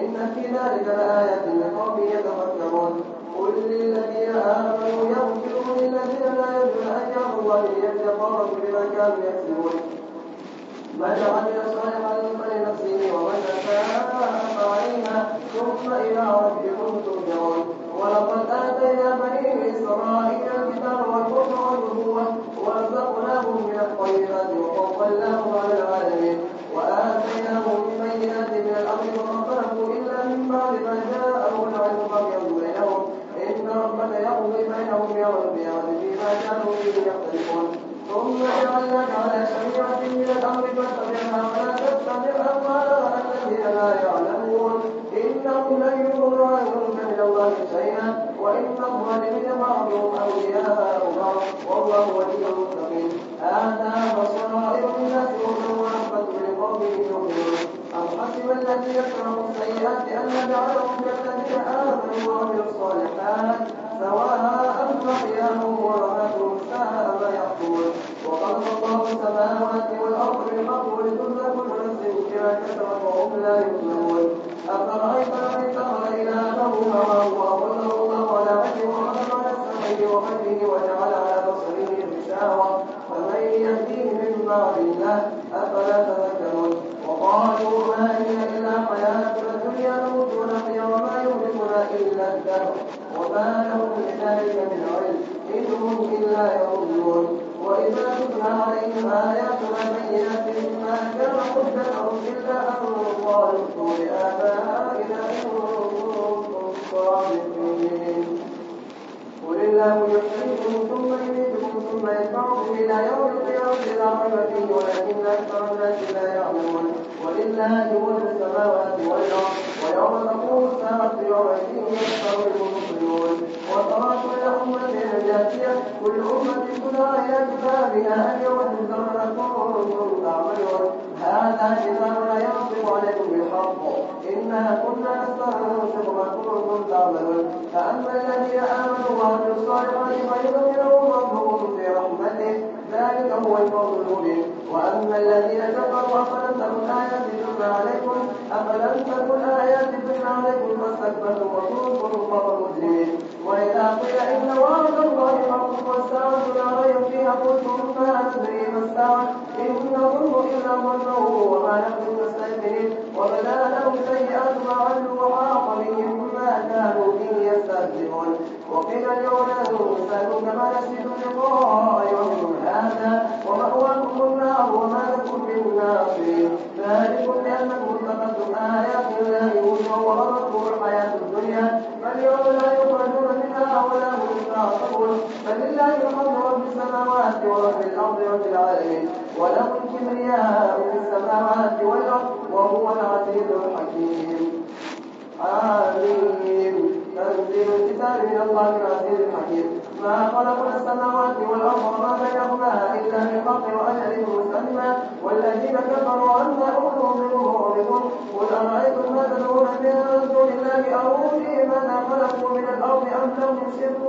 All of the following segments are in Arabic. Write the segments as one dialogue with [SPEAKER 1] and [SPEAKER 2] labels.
[SPEAKER 1] إن في ذلك لآية لقوم يتفكرون قل للذين آمنوا يغفروا للذين لا يجوز أن يعبدوا الله ليتفرجوا بما كانوا يكسبون من عمل صالحا لنفسه ومن أساء فعليها ثم إلى ربكم ترجعون ولقد آتينا بني إسرائيل الكتاب والحكم والنبوة ورزقناهم من الطيبات وفضلناهم على العالمين يقضي بينهم يوم القيامة فيما كانوا به يختلفون ثم جعلناك على شريعة من الأمر فاتبعها ولا تتبع أهواء الذين لا يعلمون إنهم لن يضروا عنهم من الله شيئا وإن الظالمين بعضهم أولياء بعض والله ولي المتقين هذا بصائر من الناس وهدى ورحمة لقوم يؤمنون الحق الذي يكره السيئات أن نجعلهم كالذين آمنوا وعملوا الصالحات سواء محياهم ومماتهم ساء ما يحكمون وخلق الله السماوات والأرض بالحق ولتجزى كل نفس بما كسبت وهم لا يظلمون أفرأيت من اتخذ إلهه هواه وأضله الله على هدي وخلق على سمعه وقلبه وجعل على بصره غشاوة فمن يهديه من بعد الله أفلا تذكرون قالوا ما هي إلا حياتنا الدنيا نموت ونحيا وما يهلكنا إلا الدهر وما لهم بذلك من علم إن هم إلا يظنون وإذا تتلى عليهم آياتنا بينات ما كان حجتهم إلا أن قالوا ائتوا بآبائنا إن كنتم صادقين قل الله يحييكم ثم ثم يدفعهم إلى يوم القيامة إلى رحمته ولكن أكثر الناس لا يعلمون ولله ملك السماوات والأرض ويوم تقوم الساعة يومئذ يخسر المبطلون وترى كل أمة جاثية كل أمة تدعى إلى كتابها أن يوم تجزون كنتم تعملون هذا كتابنا يوم عليكم بالحق إنا كنا نستنسخ ما تعملون فأما الذين آمنوا وعملوا الصالحات فيدخلهم ربهم في رحمته ذلك هو الفضل المبين وأما الذين كفروا أفلم تكن آياتي تتلى عليكم أفلم تكن آياتي تتلى عليكم فاستكبرتم وكنتم قوما مجرمين وإذا قيل إن وعد الله حق والساعة لا ريب فيها قلتم ما ندري ما الساعة إن نظن إلا ظنه وما نحن المجرمين وبدا لهم سيئات ما بهم ما كانوا به يستهزئون وقيل اليوم انسانوا كما نسيتم لقاء يومكم هذا ومأواكم النار وما لكم من ناصرين ذلكم لأنكم اتخذتم آيات الله هزوا وغرتكم الحياة الدنيا فاليوم لا يخرجون منها ولا هم يناصرون فلله الحمد رب السماوات ورب الأرض رب العالمين وله الكبرياء في السماوات والأرض وهو العزيز الحكيم آمين تنزيل الكتاب من الله العزيز الحكيم ما فخلق السماوات والأرض وما بينهما إلا بحق وأجل مسمى والذين كفروا أن أوتوا منه معرضون قل أرأيتم ما تدعون من دون الله أروني ماذا خلقوا من الأرض أم لهم شرك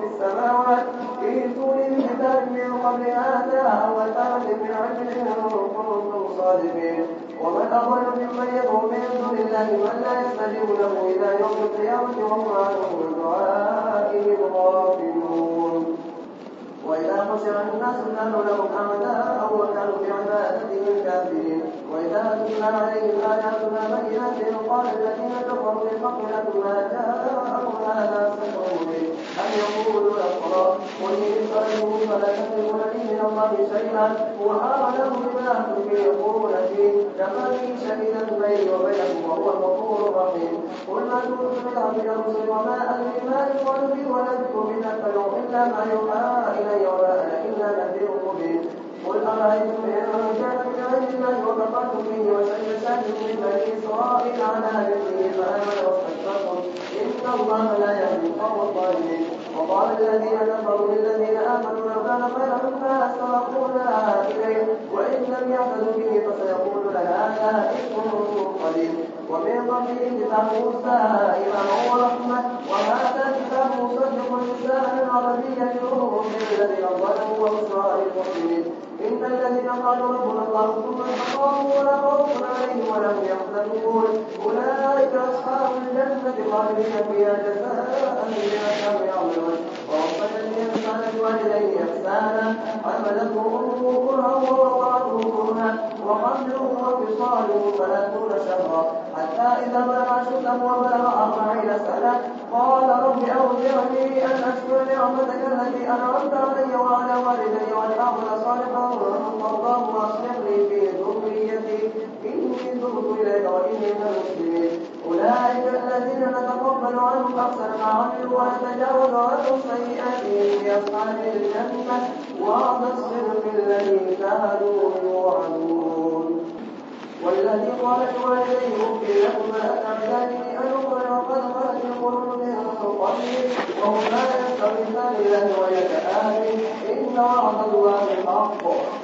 [SPEAKER 1] في السماوات ائتوني بكتاب من قبل هذا أو أتاة من علم إن كنتم صادقين ومن أضل ممن يدعو من دون الله من لا يستجيب له إلى يوم القيامة وهم عنه الدعاء وحشر الناس كانوا لهم أعداء وكانوا بعبادتهم كافرين وإذا تتلى عليهم آياتنا بينات قال الذين كفروا من قبل ما جاءهم هذا سحر مبين أم يقولوا أخرى قل إن سألوا فلا يملكون لي من الله شيئا وحال لهم بما تفيقون فيه في شهيدا بيني وبينكم وهو الغفور الرحيم قل ما كنت بدعا من الرسل وما أدري ما الولد ولا الكبد فلو إلا ما يوحى إلي وما نذير مبين قل أرأيتم إن جاءكم عند الله وكفرتم به وشيئا من بني إسرائيل على نبيه فآمن إن الله لا يهدي القوم الظالمين وقال الذين كفروا للذين آمنوا لو كان خيرا ما سبقونا إليه وإن لم يعتدوا به فسيقولون هذا إثم قليل ومن قبله كتاب موسى إماما ورحمة وهذا كتاب مصدق لسانا عربيا يؤمن الذين ظلموا وبشرى للمؤمنين إن الذين قالوا ربنا الله ثم استقاموا ولا خوف عليهم ولا هم يحزنون أولئك أصحاب الجنة خالدين فيها جزاء بما كانوا يعملون ووصلني إحسانا وإليه إحسانا حملته أمه كرها ووضعته كرها وحمله وفصاله ثلاثون شهرا حتى إذا بلغ أشده وبلغ أربعين سنة قال رب أوزعني أن أشكر نعمتك التي أنعمت علي وعلى والدي وأن أعمل صالحا ترضاه وأصلح لي في ذريتي إني تبت إليك وإني من المسلمين أولئك الذين نتقبل عنهم أحسن ما عملوا ونتجاوز عن سيئاتهم في أصحاب الجنة وعد الصدق الذي كانوا يوعدون والذي قال والديه اغفر لكما أتعداني أن أخرج وقد خلت القرون من قبلي وهم لا يستغيثان الله ويتآلي إن وعد الله حق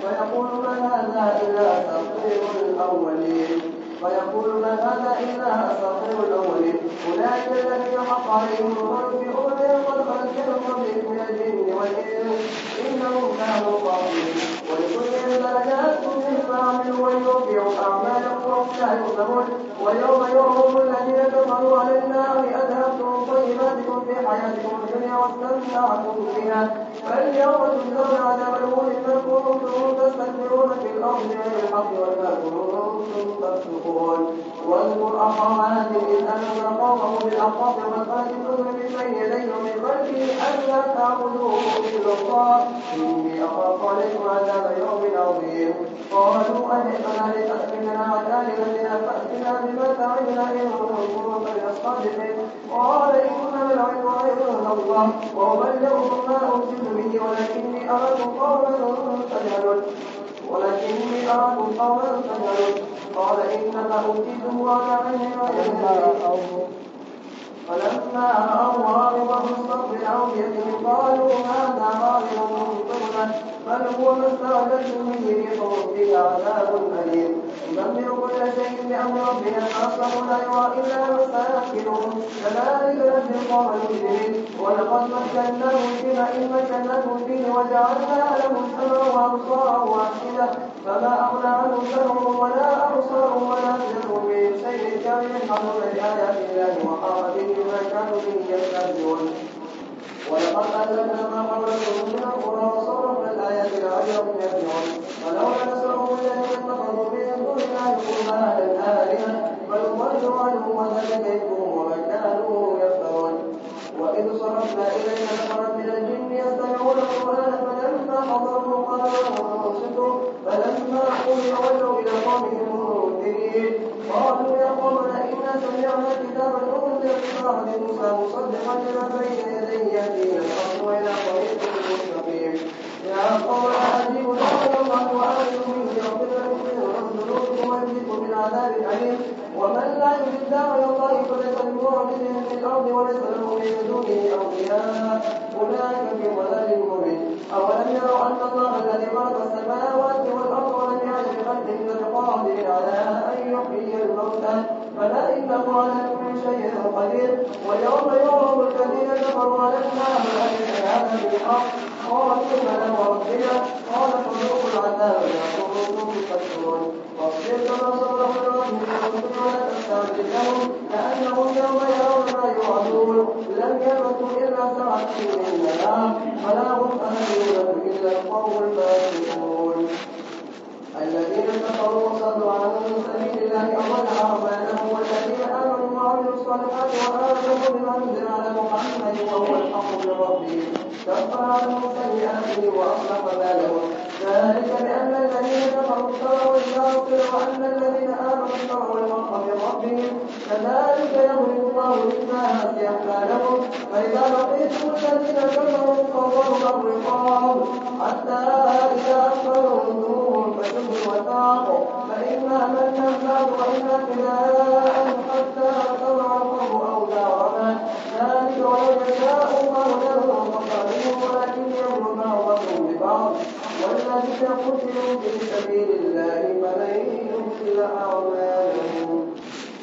[SPEAKER 1] فيقول ما هذا إلا تقدير الأولين ويقول ما هذا إلا أساطير الأولين أولئك الذين حق عليهم القول بأولئك المنزل قبل من الجن والإنس إنهم كانوا ظالمين ولكل درجات مما عملوا ويوقعوا أعمالهم وهم لا يظلمون ويوم يعرض الذين كفروا على النار أذهبتم طيباتكم في حياتكم الدنيا واستمتعتم بها فاليوم تجزون عذاب الهون ما كنتم تستكبرون في الأرض من الحق وما كنتم تفسقون واذكر اخا هاجر اذ امر قومه بالاحقاف والخالدون مما يليه من خلفه الا تعبدوه الا الله اني اخاف عليكم عذاب يوم عظيم قالوا اهلكنا لتسكننا وكان لنا فاتنا بما تعدنا ان كنتم من الصادقين قال انما العلم عند الله وابلغكم ما ارسلت به ولكني اراكم قوما تجهلون ولكني أعرف قوما قال إنما أوتيته على علم فلما رأوا عارضا مستقبلا بيده قالوا هذا عارض ممطرنا بل هو ما استعجلتم به قوم عذاب أليم ندمر كل شيء بأمر ربنا فأصبحوا لا يرى إلا مساكنهم كذلك نجزي القوم المجرمين ولقد مكناهم فيما إن مكناهم فيه وجعلنا لهم سمعا وأبصارا وأفئدة فما أغنى عنهم سمعهم ولا أبصارهم ولا أفئدتهم من شيء كانوا يجحدون لآيات الله وحاق به ما كانوا به يستهزئون ولقد أهلكنا ما قبل الأرض ونسلكه من دونه أولياء أولئك في ضلال مبين أولم يروا أن الله الذي خلق السماوات والأرض ولم يعد بخلقهن القادر على أن يحيي الموتى فلا إنه على كل شيء قدير ويوم يعرض الذين كفروا على النار أليس هذا بالحق قالوا بلى وربنا قال فذوقوا عذابنا صبر يقدرون واصبر كما صبر قوم ولا تستعجل لهم كانهم يوعدون لم يمتوا الا ساعه من نهار فلا هم اهلون الا القوم الفاسقون الذين كفروا وصدوا عن سبيل الله وضل عربانهم والذين امنوا وعملوا الصالحات وامنوا بما انزل على محمد وهو الحق من ربهم كفر عنهم سيئاته واصلح بالهم ذلك بان الذين كفروا اتبعوا الباطل وان الذين يسمعون من ربهم كذلك يضرب الله للناس أمثالهم فإذا لقيتم الذين كفروا فضرب الرقاب حتى إذا أخبرتموهم فشدوا الوثاق فإما منا بعد وإما فداء حتى تضعفه أو داوما ذلك ولو يشاء الله لهم فقالوا ولكن يمر بعضكم ببعض والذين قتلوا في سبيل الله فلن أعمالهم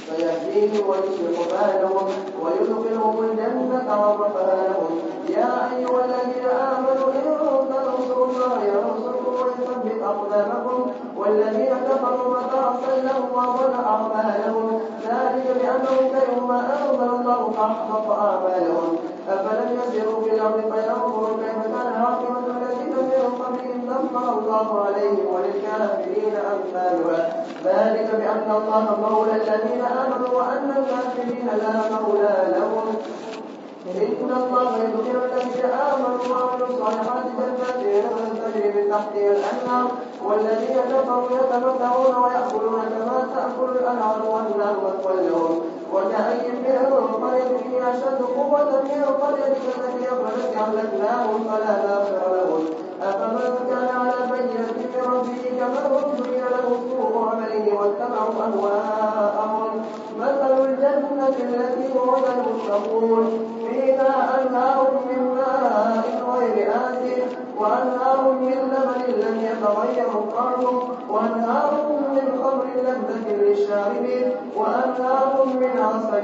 [SPEAKER 1] فيهديهم ويصلح بالهم ويدخلهم الجنة عرفها لهم يا أيها الذين آمنوا إن تنصروا الله ينصركم ويثبت أقدامكم والذين كفروا متى لهم وضل أعمالهم ذلك بأنهم كرهوا ما أنزل الله فأحبط أعمالهم أفلم يسيروا في الأرض فينظروا كيف كان عاقبة من الله عليه وللكافرين أمثالها ذلك بأن الله مولى الذين آمنوا وأن الكافرين لا مولى لهم إن الله يدخل الذين آمنوا وعملوا الصالحات جنات تجري من تحتها الأنهار والذين كفروا يتمتعون ويأكلون كما تأكل الأنهار والنار مثوى لهم وكأي من قرية أشد قوة من قريتك التي أخرجت أهلكناهم فلا ناصر لهم أفمن كان على بينة ربه كمن أبتلي له سوء عمله واتبعوا أهواءهم مثل الجنة التي وعد المتقون فيها أنهار من ماء غير آسف وأنهار عليهم قالوا وأنهار من خمر لذة للشاربين وأنهار من عسل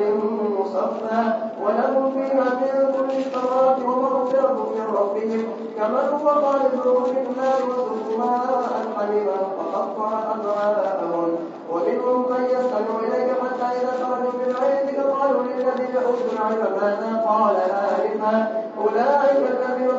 [SPEAKER 1] مصفى ولهم فيها من كل الثمرات ومغفرة من ربهم كما هو خالد في النار وسقوا ماء حليما فقطع أمعاءهم ومنهم من يسأل إليك حتى إذا خرجوا من عندك قالوا للذي يحسن على ماذا قال آلفا أولئك الذين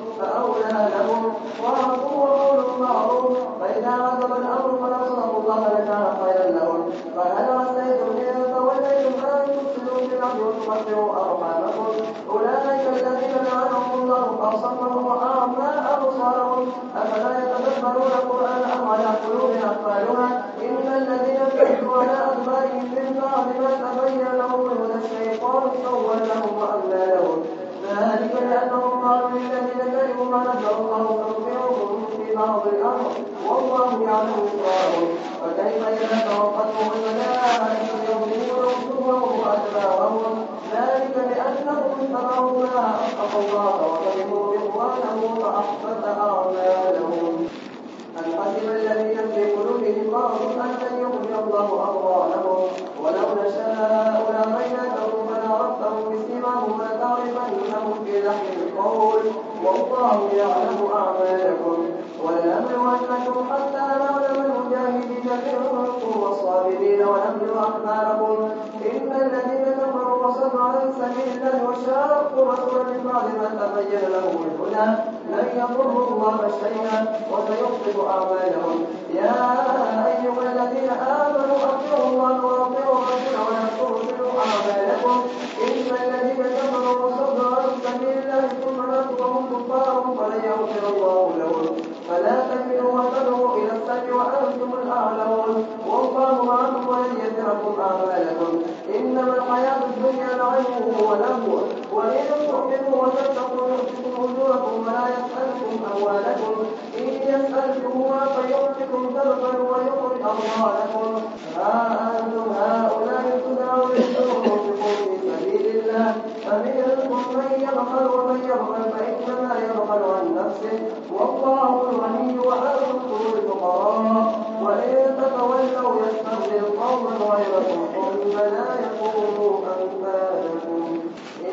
[SPEAKER 1] فأولى لهم وأنفقوا وقولوا معروف فإذا وجب الأمر فنصروا الله لكان خيرا لهم فهل عسيتم إن توليتم أن تفسدوا في الأرض وتقطعوا أرحامكم أولئك الذين لعنهم الله فأصمهم وأعمى أبصارهم أفلا يتدبرون القرآن أم على قلوب أقفالها إن الذين كفروا على أدبارهم من بعد ما تبين لهم الهدى الشيطان والله يعلم إسرارهم فكيف إذا توقتهم الملائكة يضربون وجوههم وأدبارهم ذلك بأنهم كفروا ما اتقوا الله وكرهوا رضوانه فأحبط أعمالهم أن حسب الذين في قلوبهم مرض أن لن يغني الله أضوانهم ولو نشاء لأريناهم فلا ربهم بسيماهم لتعرفنهم في لحن القول والله يعلم أعمالكم ولنبلونكم حتى نعلم المجاهدين منكم والصابرين ونبلو أخباركم إن الذين كفروا وصدوا عن سبيل الله وشاقوا رسولا من بعد ما تبين لهم الهدى لن يضروا الله شيئا وسيخطئ أعمالهم يا أيها الذين آمنوا أطيعوا الله وأطيعوا الرسول ولا تبطلوا أعمالكم إن الذين كفروا الله لهم فلا تهنوا وتدعوا إلى السلم وأنتم الأعلون والله معكم ولن يتركم أعمالكم إنما الحياة الدنيا لعبه ولهو وإن تؤمنوا وتتقوا يؤتكم أجوركم ولا يسألكم أموالكم إن يسالكم هو فيؤتكم تبخلوا ويخرج أموالكم يعمل فإنما يعمل عن نفسه والله الغني وأنتم الفقراء وإن تتولوا يستبدل قوما غيركم ثم لا يقولوا أما لكم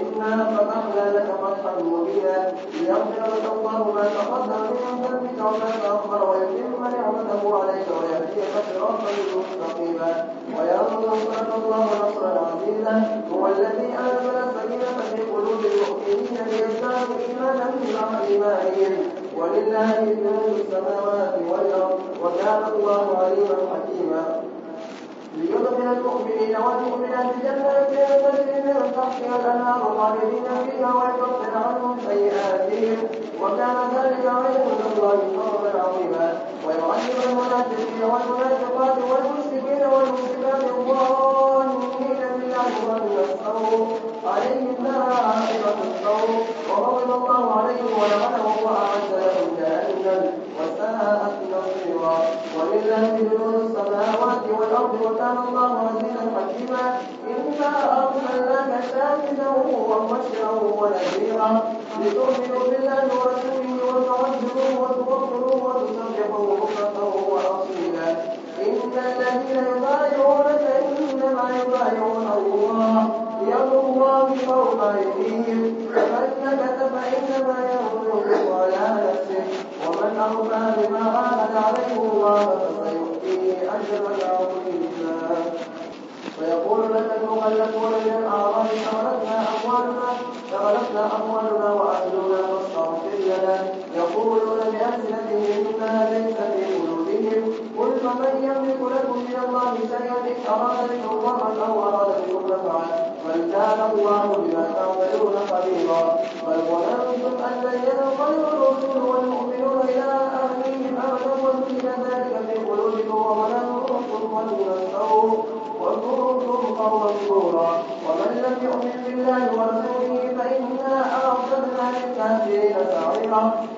[SPEAKER 1] إنا فتحنا لك فتحا مبينا ليغفر لك الله ما تقدم من ذنبك وما تأخر ويتم نعمته عليك ويهديك صراطا مستقيما وينصرك الله نصرا عزيزا هو الذي أنزل السكينة في للمؤمنين ليزدادوا إيمانا مع إيمانهم ولله جنود السماوات والأرض وكان الله عليما حكيما ليدخل المؤمنين والمؤمنات جنات تجري من تحتها الأنهار خالدين فيها ويكفر عنهم سيئاتهم وكان ذلك عند الله فضلا عظيما ويعذب المنافقين والمنافقات والمشركين والمسلمات الظالمين بالله ظن السوء عليهم دائرة القوم وغضب الله عليه ولعنه وأعد له جهنم وساءت ولله جنود السماوات والأرض وكان الله عزيزا حكيما إنا أرسلناك شاهدا ومبشرا ونذيرا لتؤمنوا بالله ورسوله وتعزروه وتوقروه وتسبحوه بكرة وأصيلا إن الذين يبايعونك إنما يبايعون الله يد فمن سكت فإنما ينفق على نفسه ومن أوفى بما عاهد عليه الله فسيؤتيه أجرا عظيما ويقول لك المخلفون من الأعراب شغلتنا أموالنا شغلتنا أموالنا وأهلنا فاستغفر لنا يقولون بألسنتهم إنها ليست قل فمن يملك لكم من الله شيئا ان اراد بكم ضرا او اراد بكم نفعا بل كان الله بما تعملون خبيرا بل ظننتم ان لن ينقلب الرسول والمؤمنون الى اهلهم ابدا وزين ذلك في قلوبكم وظننتم ظننتم قوما شورا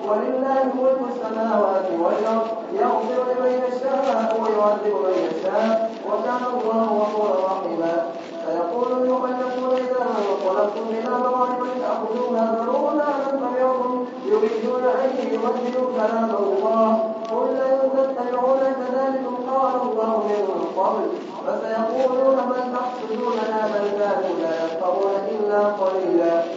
[SPEAKER 1] ولله ملك السماوات والأرض يغفر لمن يشاء ويعذب من يشاء وكان الله غفورا رحيما فيقول المخلفون إذا انطلقتم إلى مغارب تأخذوها ذرونا نتبعكم يريدون أن يبدلوا كلام الله قل لن تتبعون كذلكم قال الله من قبل فسيقولون بل تحسدوننا بل كانوا لا يفقهون إلا قليلا